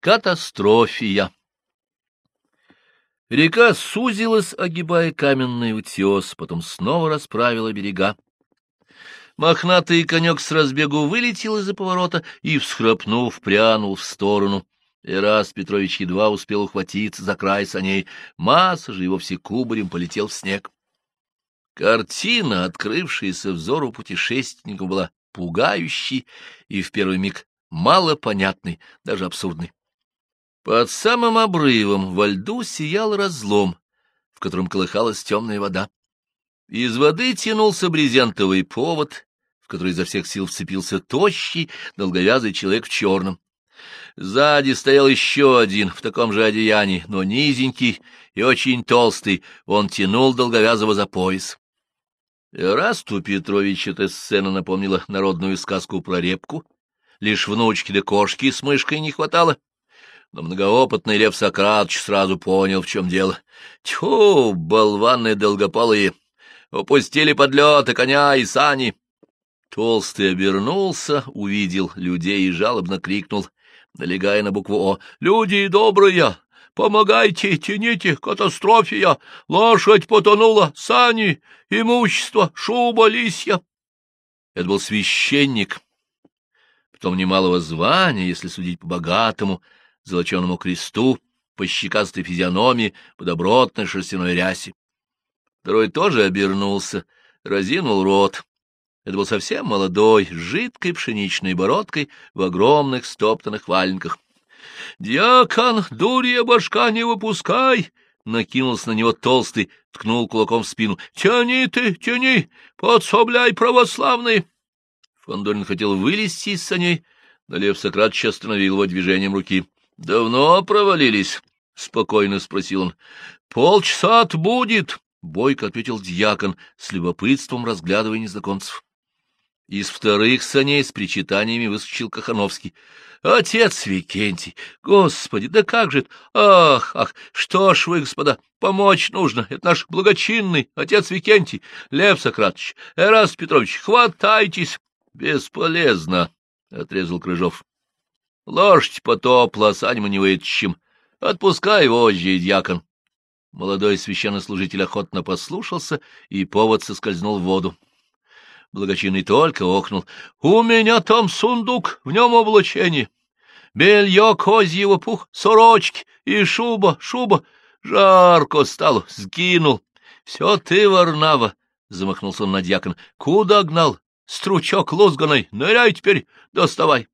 Катастрофия. Река сузилась, огибая каменный утес, потом снова расправила берега. Мохнатый конек с разбегу вылетел из-за поворота и, всхрапнув, прянул в сторону. Ирас Петрович едва успел ухватиться за край саней. Масса же его все кубарем полетел в снег. Картина, открывшаяся взору путешественника, была пугающей и в первый миг малопонятной, даже абсурдной. Под самым обрывом во льду сиял разлом, в котором колыхалась темная вода. Из воды тянулся брезентовый повод, в который изо всех сил вцепился тощий, долговязый человек в черном. Сзади стоял еще один в таком же одеянии, но низенький и очень толстый, он тянул долговязого за пояс. Расту Петрович эта сцена напомнила народную сказку про репку. Лишь внучки да кошки с мышкой не хватало но многоопытный Лев Сократович сразу понял, в чем дело. Тьфу, болваны долгополые! Упустили подлеты коня и сани! Толстый обернулся, увидел людей и жалобно крикнул, налегая на букву «О». «Люди добрые! Помогайте, тяните, катастрофия! Лошадь потонула, сани, имущество, шуба, лисья!» Это был священник, потом немалого звания, если судить по-богатому, — золоченому кресту, по щекастой физиономии, по добротной шерстяной рясе. Второй тоже обернулся, разинул рот. Это был совсем молодой, с жидкой пшеничной бородкой в огромных стоптанных валенках. — Дьякон, дурья башка не выпускай! — накинулся на него толстый, ткнул кулаком в спину. — Тяни ты, тяни! Подсобляй, православный! Фандорин хотел вылезти из саней, но Лев Сократович остановил его движением руки. — Давно провалились? — спокойно спросил он. — Полчаса будет, — бойко ответил дьякон, с любопытством разглядывая незнакомцев. Из вторых саней с причитаниями выскочил Кахановский. — Отец Викентий! Господи, да как же это? Ах, ах, что ж вы, господа, помочь нужно. Это наш благочинный отец Викентий, Лев Сократович, Эраст Петрович, хватайтесь! — Бесполезно, — отрезал Крыжов. Лошадь потопла, сань мы не вытащим. Отпускай вожжи, дьякон. Молодой священнослужитель охотно послушался, и повод соскользнул в воду. Благочинный только охнул. — У меня там сундук, в нем облачение. Белье козьего пух, сорочки и шуба, шуба. Жарко стало, сгинул. — Все ты, Варнава, — замахнулся он на дьякон. — Куда гнал? Стручок лузганой, ныряй теперь, доставай.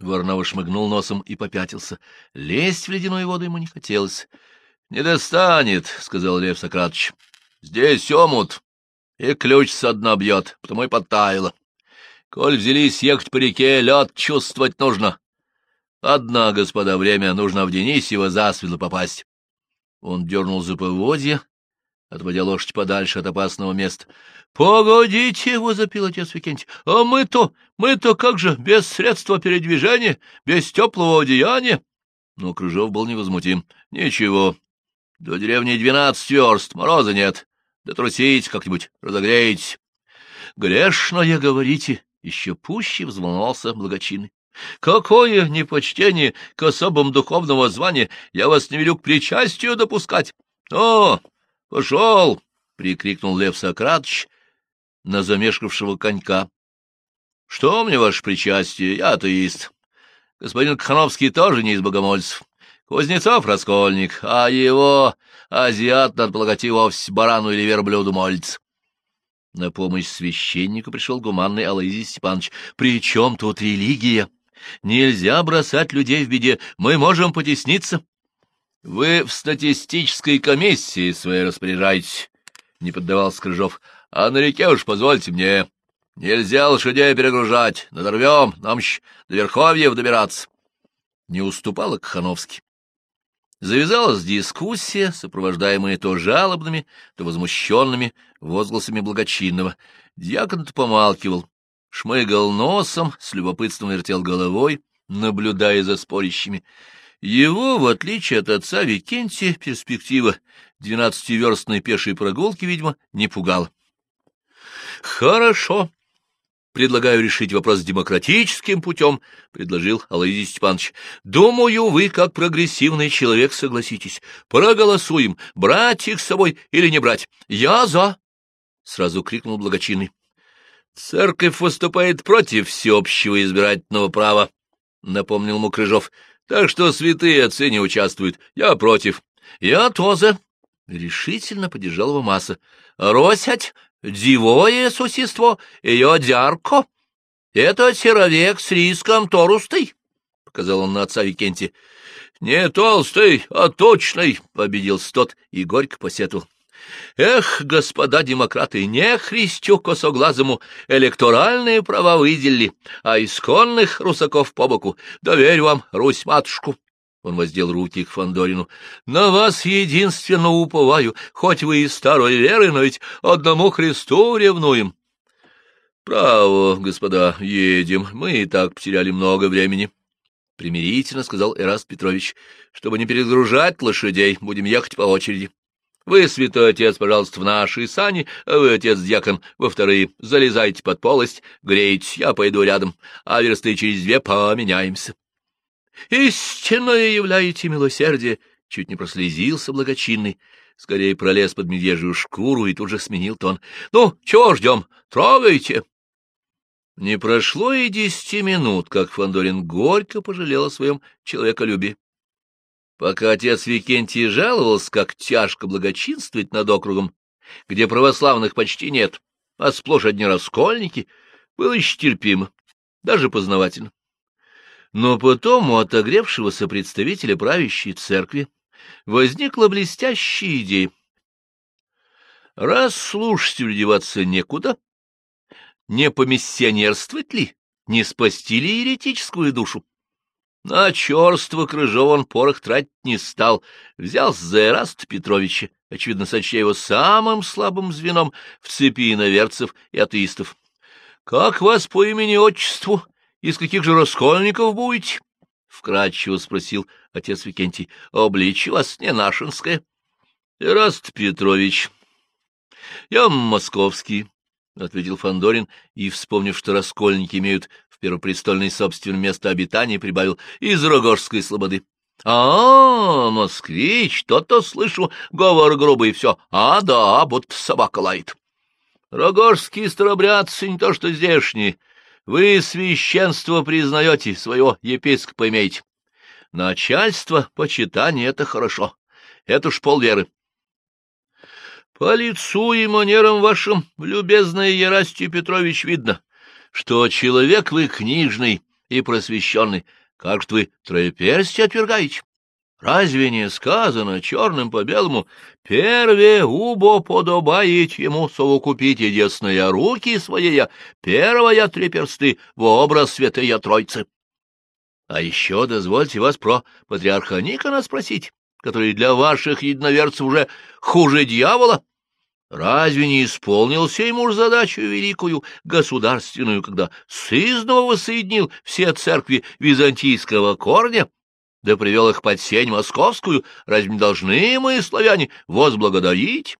Воронова шмыгнул носом и попятился. Лезть в ледяную воду ему не хотелось. — Не достанет, — сказал Лев Сократович. — Здесь омут, и ключ со дна бьет, потому и подтаяло. Коль взялись ехать по реке, лед чувствовать нужно. Одна, господа, время нужно в Денисево засветло попасть. Он дернул за поводья, отводя лошадь подальше от опасного места. — Погодите, — возопил отец Викентий, — а мы-то, мы-то как же, без средства передвижения, без теплого одеяния? Но Крыжов был невозмутим. — Ничего, до деревни двенадцать верст, мороза нет. Дотрусить как-нибудь, разогреетесь. — Грешное, говорите, — еще пуще взволновался благочинный. — Какое непочтение к особам духовного звания! Я вас не велю к причастию допускать. — О, пошел! — прикрикнул Лев Сократович, на замешкавшего конька. — Что мне ваше причастие? Я атеист. Господин Кхановский тоже не из богомольцев. Кузнецов — раскольник, а его азиат над благоти вовсе барану или верблюду молится. На помощь священнику пришел гуманный Алоизий Степанович. — При чем тут религия? Нельзя бросать людей в беде, мы можем потесниться. — Вы в статистической комиссии своей распоряжаетесь, — не поддавался Крыжов. А на реке уж позвольте мне. Нельзя лошадей перегружать. Надорвем, нам еще до Верховьев добираться. Не уступала Кахановский. Завязалась дискуссия, сопровождаемая то жалобными, то возмущенными возгласами благочинного. Дьякон-то помалкивал, шмыгал носом, с любопытством вертел головой, наблюдая за спорящими. Его, в отличие от отца Викентия, перспектива двенадцативерстной пешей прогулки, видимо, не пугала. Хорошо. предлагаю решить вопрос демократическим путем, — предложил Алоизий Степанович. — Думаю, вы, как прогрессивный человек, согласитесь. Проголосуем, брать их с собой или не брать. Я за! — сразу крикнул благочинный. — Церковь выступает против всеобщего избирательного права, — напомнил ему Крыжов. — Так что святые отцы не участвуют. Я против. — Я тоже. Решительно поддержал его масса. — Росять Дивое существо, ее дярко. Это серовек с риском торустой, — показал он на отца Викентия. — Не толстый, а точный, — победил тот и горько посетовал. Эх, господа демократы, не христю косоглазому электоральные права выделили, а исконных русаков по боку. Доверь вам, Русь-матушку. Он воздел руки к Фандорину. На вас единственно уповаю, хоть вы и старой веры, но ведь одному Христу ревнуем. — Право, господа, едем. Мы и так потеряли много времени. — примирительно сказал Эраст Петрович. — Чтобы не перегружать лошадей, будем ехать по очереди. Вы, святой отец, пожалуйста, в наши сани, а вы, отец-дьякон, во вторые. Залезайте под полость, грейтесь, я пойду рядом, а версты через две поменяемся. Истинное являете милосердие! Чуть не прослезился благочинный, скорее пролез под медвежью шкуру и тут же сменил тон. Ну, чего ждем? Трогайте! Не прошло и десяти минут, как Фандорин горько пожалел о своем человеколюбии. Пока отец Викентий жаловался, как тяжко благочинствовать над округом, где православных почти нет, а сплошь одни раскольники, было еще терпимо, даже познавательно. Но потом у отогревшегося представителя правящей церкви возникла блестящая идея. Раз слушателю деваться некуда, не помиссионерствовать ли, не спасти ли еретическую душу? На черство крыжов он порох тратить не стал, взял за Эраст Петровича, очевидно, сочтя его самым слабым звеном в цепи иноверцев и атеистов. — Как вас по имени-отчеству? Из каких же раскольников будете? — вкратчиво спросил отец Викентий. — Обличье вас не нашинское. — Раст Петрович, я московский, — ответил Фандорин и, вспомнив, что раскольники имеют в первопрестольной собственное место обитания, прибавил — из Рогожской слободы. — А, москвич, то-то слышу, говор грубый, все. А, да, будто собака лает. Рогожские старобрядцы не то что здешние, — вы священство признаете, своего епископа имеете. Начальство, почитание — это хорошо. Это уж полверы. По лицу и манерам вашим, любезный Ерастий Петрович, видно, что человек вы книжный и просвещенный. Как же вы троеперстие отвергаете? Разве не сказано черным по белому «Перве убо подобает ему совокупить едесные руки своей, первая три персты в образ святая Тройцы». А еще дозвольте вас про патриарха Никона спросить, который для ваших единоверцев уже хуже дьявола. Разве не исполнился ему задачу великую, государственную, когда сызнова воссоединил все церкви византийского корня? Да привел их под сень московскую, разве должны мы, славяне, возблагодарить?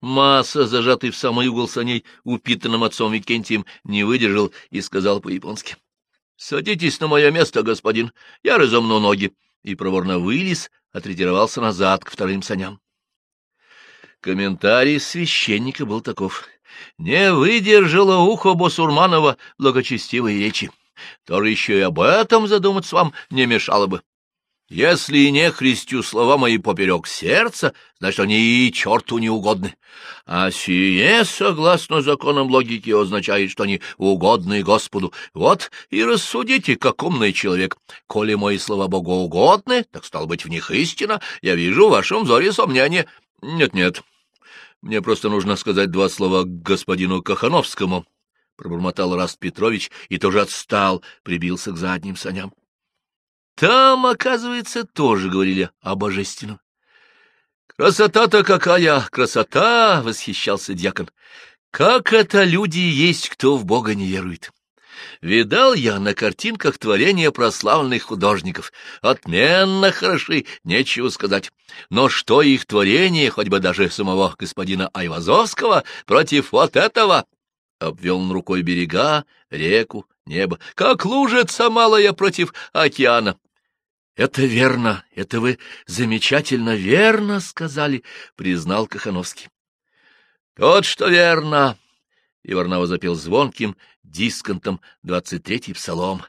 Масса, зажатый в самый угол саней упитанным отцом Викентием, не выдержал и сказал по-японски. — Садитесь на мое место, господин, я разомну ноги. И проворно вылез, отретировался назад к вторым саням. Комментарий священника был таков. Не выдержало ухо Босурманова благочестивой речи. Тоже еще и об этом задуматься вам не мешало бы. Если не христю слова мои поперек сердца, значит, они и черту не угодны. А сие, согласно законам логики, означает, что они угодны Господу. Вот и рассудите, как умный человек. Коли мои слова Богу угодны, так стал быть в них истина. Я вижу в вашем взоре сомнения. Нет-нет, мне просто нужно сказать два слова господину Кахановскому пробормотал Раст Петрович и тоже отстал, прибился к задним саням. Там, оказывается, тоже говорили о божественном. «Красота-то какая! Красота!» — восхищался дьякон. «Как это люди есть, кто в Бога не верует!» Видал я на картинках творения прославленных художников. Отменно хороши, нечего сказать. Но что их творение, хоть бы даже самого господина Айвазовского, против вот этого? Обвел он рукой берега, реку, небо. Как лужица малая против океана. — Это верно, это вы замечательно верно сказали, — признал Кахановский. — Тот, что верно, — и Варнава запел звонким дисконтом двадцать третий псалом.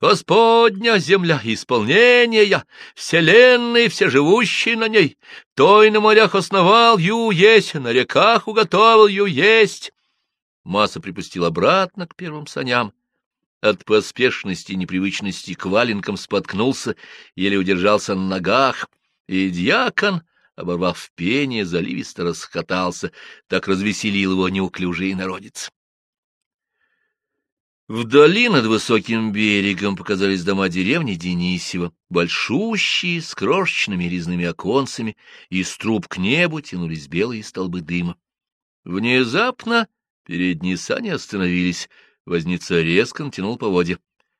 Господня земля исполнения, вселенной всеживущей на ней, той на морях основал ю есть, на реках уготовил ю есть. Масса припустил обратно к первым саням. От поспешности и непривычности к валенкам споткнулся, еле удержался на ногах, и дьякон, оборвав пение, заливисто расхотался, так развеселил его неуклюжий народец. Вдали над высоким берегом показались дома деревни Денисева, большущие, с крошечными резными оконцами, и с труб к небу тянулись белые столбы дыма. Внезапно передние сани остановились, возница резко натянул поводья.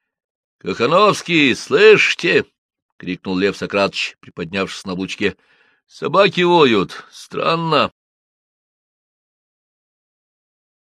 — Кахановский, слышите? — крикнул Лев Сократович, приподнявшись на облучке. — Собаки воют. Странно.